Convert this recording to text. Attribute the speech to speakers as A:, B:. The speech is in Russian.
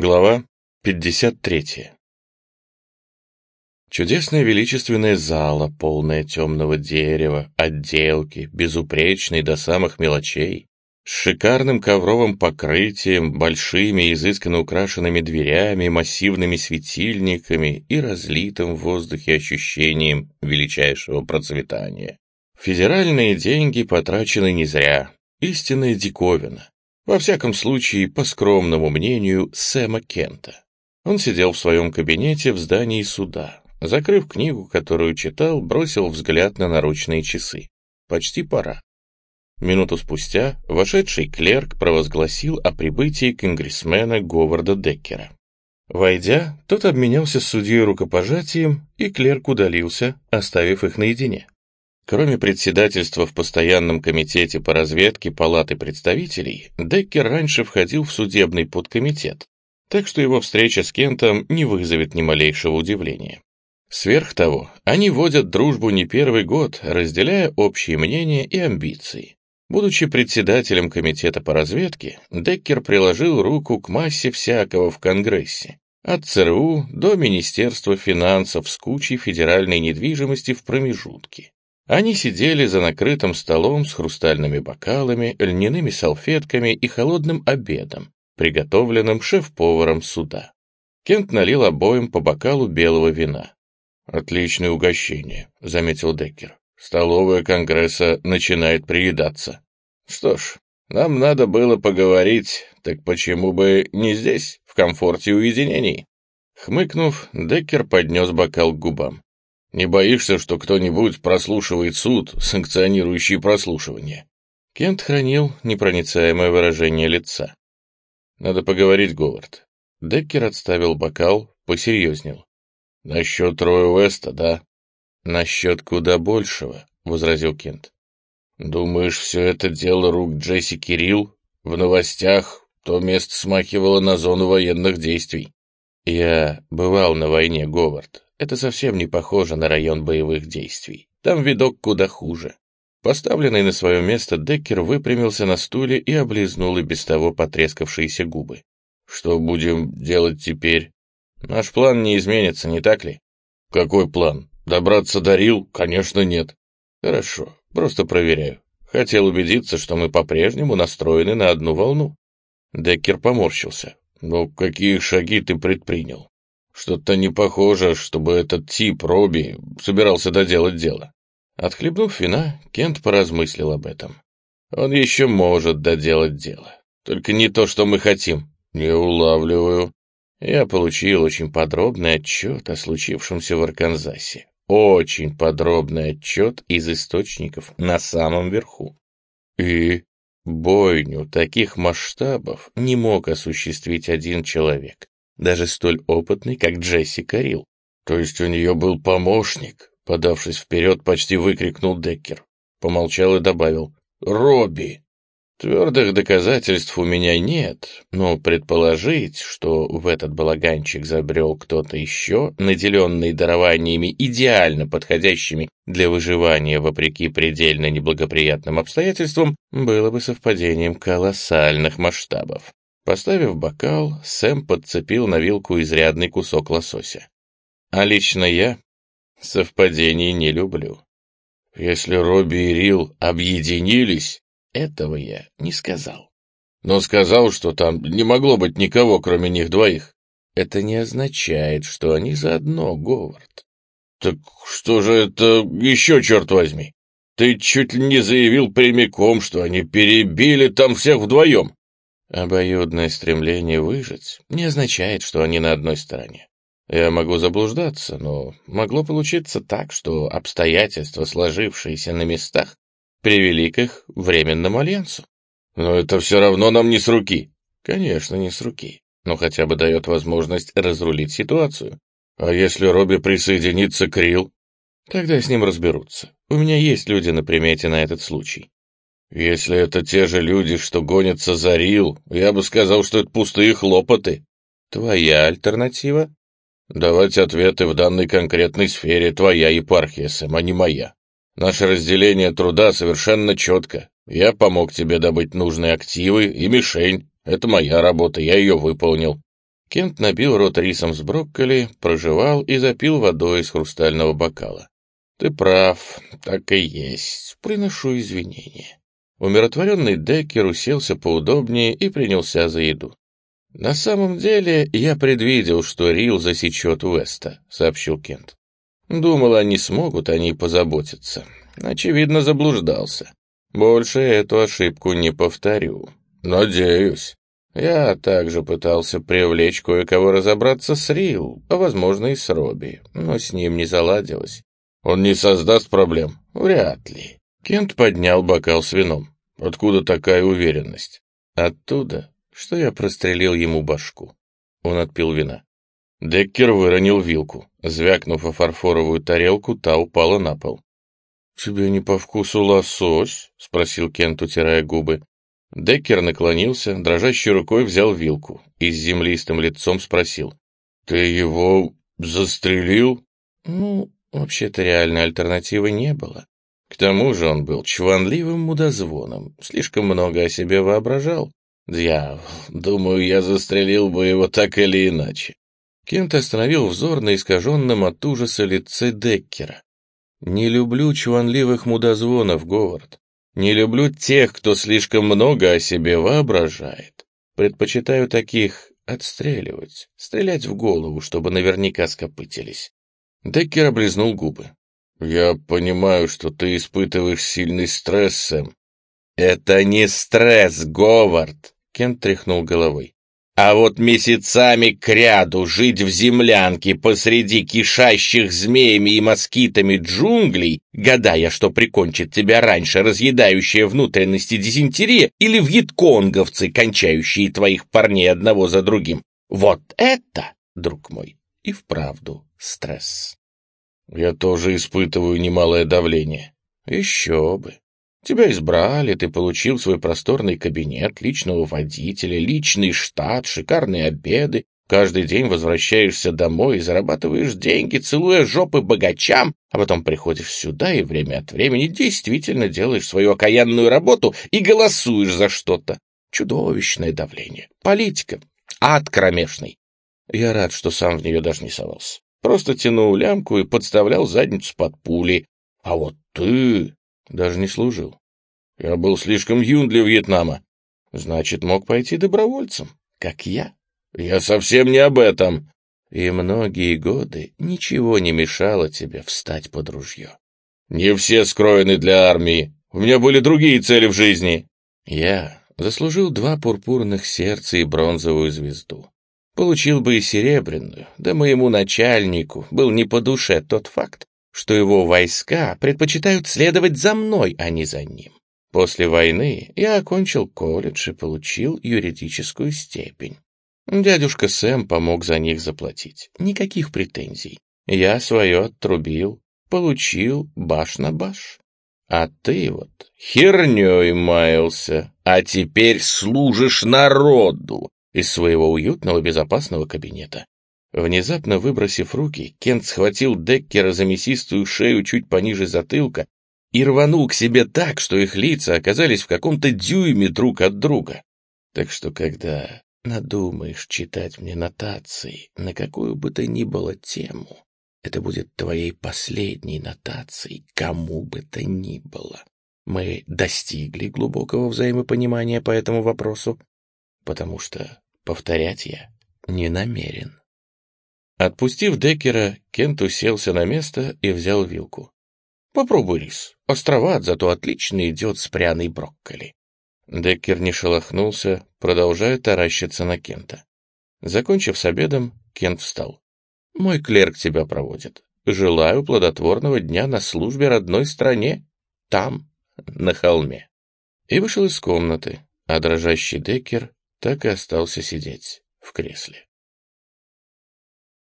A: Глава 53 Чудесная величественная зала, полная темного дерева, отделки, безупречной до самых мелочей, с шикарным ковровым покрытием, большими изысканно украшенными дверями, массивными светильниками и разлитым в воздухе ощущением величайшего процветания. Федеральные деньги потрачены не зря. Истинная диковина. Во всяком случае, по скромному мнению Сэма Кента. Он сидел в своем кабинете в здании суда. Закрыв книгу, которую читал, бросил взгляд на наручные часы. Почти пора. Минуту спустя вошедший клерк провозгласил о прибытии конгрессмена Говарда Деккера. Войдя, тот обменялся с судьей рукопожатием, и клерк удалился, оставив их наедине. Кроме председательства в постоянном комитете по разведке Палаты представителей, Деккер раньше входил в судебный подкомитет, так что его встреча с Кентом не вызовет ни малейшего удивления. Сверх того, они водят дружбу не первый год, разделяя общие мнения и амбиции. Будучи председателем комитета по разведке, Деккер приложил руку к массе всякого в Конгрессе, от ЦРУ до Министерства финансов с кучей федеральной недвижимости в промежутке. Они сидели за накрытым столом с хрустальными бокалами, льняными салфетками и холодным обедом, приготовленным шеф-поваром суда. Кент налил обоим по бокалу белого вина. «Отличное угощение», — заметил Деккер. «Столовая Конгресса начинает приедаться». «Что ж, нам надо было поговорить, так почему бы не здесь, в комфорте и уединении?» Хмыкнув, Деккер поднес бокал к губам. Не боишься, что кто-нибудь прослушивает суд, санкционирующий прослушивание?» Кент хранил непроницаемое выражение лица. «Надо поговорить, Говард». Деккер отставил бокал, посерьезнел. «Насчет Роя Уэста, да?» «Насчет куда большего», — возразил Кент. «Думаешь, все это дело рук Джесси Кирилл? В новостях то место смахивало на зону военных действий». «Я бывал на войне, Говард. Это совсем не похоже на район боевых действий. Там видок куда хуже. Поставленный на свое место, Деккер выпрямился на стуле и облизнул и без того потрескавшиеся губы. «Что будем делать теперь? Наш план не изменится, не так ли?» «Какой план? Добраться до Рил? Конечно, нет». «Хорошо, просто проверяю. Хотел убедиться, что мы по-прежнему настроены на одну волну». Деккер поморщился. «Ну, какие шаги ты предпринял?» Что-то не похоже, чтобы этот тип, Робби, собирался доделать дело. Отхлебнув вина, Кент поразмыслил об этом. Он еще может доделать дело. Только не то, что мы хотим. Не улавливаю. Я получил очень подробный отчет о случившемся в Арканзасе. Очень подробный отчет из источников на самом верху. И бойню таких масштабов не мог осуществить один человек даже столь опытный, как Джесси Карил. То есть у нее был помощник, подавшись вперед, почти выкрикнул Деккер. Помолчал и добавил «Робби». Твердых доказательств у меня нет, но предположить, что в этот балаганчик забрел кто-то еще, наделенный дарованиями, идеально подходящими для выживания вопреки предельно неблагоприятным обстоятельствам, было бы совпадением колоссальных масштабов. Поставив бокал, Сэм подцепил на вилку изрядный кусок лосося. А лично я совпадений не люблю. Если Робби и Рил объединились, этого я не сказал. Но сказал, что там не могло быть никого, кроме них двоих. Это не означает, что они заодно, Говард. Так что же это еще, черт возьми? Ты чуть ли не заявил прямиком, что они перебили там всех вдвоем. Обоюдное стремление выжить не означает, что они на одной стороне. Я могу заблуждаться, но могло получиться так, что обстоятельства, сложившиеся на местах, привели к их временному альянсу. Но это все равно нам не с руки. Конечно, не с руки, но хотя бы дает возможность разрулить ситуацию. А если Робби присоединится к Рил? Тогда с ним разберутся. У меня есть люди на примете на этот случай. Если это те же люди, что гонятся за Рил, я бы сказал, что это пустые хлопоты. Твоя альтернатива? Давать ответы в данной конкретной сфере твоя епархия, Сэм, а не моя. Наше разделение труда совершенно четко. Я помог тебе добыть нужные активы и мишень. Это моя работа, я ее выполнил. Кент набил рот рисом с брокколи, прожевал и запил водой из хрустального бокала. «Ты прав, так и есть. Приношу извинения». Умиротворенный Деккер уселся поудобнее и принялся за еду. «На самом деле я предвидел, что Рил засечет Уэста», — сообщил Кент. «Думал, они смогут о ней позаботиться. Очевидно, заблуждался. Больше эту ошибку не повторю. Надеюсь. Я также пытался привлечь кое-кого разобраться с Рил, а, возможно, и с Робби, но с ним не заладилось. Он не создаст проблем? Вряд ли. Кент поднял бокал с вином. Откуда такая уверенность? Оттуда, что я прострелил ему башку. Он отпил вина. Деккер выронил вилку. Звякнув о фарфоровую тарелку, та упала на пол. «Тебе не по вкусу лосось?» — спросил Кент, утирая губы. Деккер наклонился, дрожащей рукой взял вилку и с землистым лицом спросил. «Ты его застрелил?» «Ну, Вообще-то реальной альтернативы не было. К тому же он был чванливым мудозвоном, слишком много о себе воображал. Дьявол, думаю, я застрелил бы его так или иначе. Кент остановил взор на искаженном от ужаса лице Деккера. «Не люблю чванливых мудозвонов, Говард. Не люблю тех, кто слишком много о себе воображает. Предпочитаю таких отстреливать, стрелять в голову, чтобы наверняка скопытились. Деккер облизнул губы. «Я понимаю, что ты испытываешь сильный стресс, Сэм». «Это не стресс, Говард!» — Кент тряхнул головой. «А вот месяцами кряду жить в землянке посреди кишащих змеями и москитами джунглей, гадая, что прикончит тебя раньше разъедающая внутренности дизентерия или вьетконговцы, кончающие твоих парней одного за другим. Вот это, друг мой, и вправду стресс. Я тоже испытываю немалое давление. Еще бы. Тебя избрали, ты получил свой просторный кабинет, личного водителя, личный штат, шикарные обеды. Каждый день возвращаешься домой и зарабатываешь деньги, целуя жопы богачам, а потом приходишь сюда и время от времени действительно делаешь свою окаянную работу и голосуешь за что-то. Чудовищное давление. Политика. Ад кромешный. Я рад, что сам в нее даже не совался. Просто тянул лямку и подставлял задницу под пули. А вот ты даже не служил. Я был слишком юн для Вьетнама. Значит, мог пойти добровольцем, как я. Я совсем не об этом. И многие годы ничего не мешало тебе встать под ружье. Не все скроены для армии. У меня были другие цели в жизни. Я заслужил два пурпурных сердца и бронзовую звезду. Получил бы и серебряную, да моему начальнику был не по душе тот факт, что его войска предпочитают следовать за мной, а не за ним. После войны я окончил колледж и получил юридическую степень. Дядюшка Сэм помог за них заплатить. Никаких претензий. Я свое отрубил, получил баш на баш. А ты вот херней маялся, а теперь служишь народу, из своего уютного безопасного кабинета. Внезапно выбросив руки, Кент схватил Деккера за мясистую шею чуть пониже затылка и рванул к себе так, что их лица оказались в каком-то дюйме друг от друга. Так что, когда надумаешь читать мне нотации на какую бы то ни было тему, это будет твоей последней нотацией, кому бы то ни было. Мы достигли глубокого взаимопонимания по этому вопросу, потому что повторять я не намерен. Отпустив Деккера, Кент уселся на место и взял вилку. «Попробуй рис. Островат, зато отлично идет с пряной брокколи». Деккер не шелохнулся, продолжая таращиться на Кента. Закончив с обедом, Кент встал. «Мой клерк тебя проводит. Желаю плодотворного дня на службе родной стране. Там, на холме». И вышел из комнаты, а дрожащий Деккер так и остался сидеть в кресле.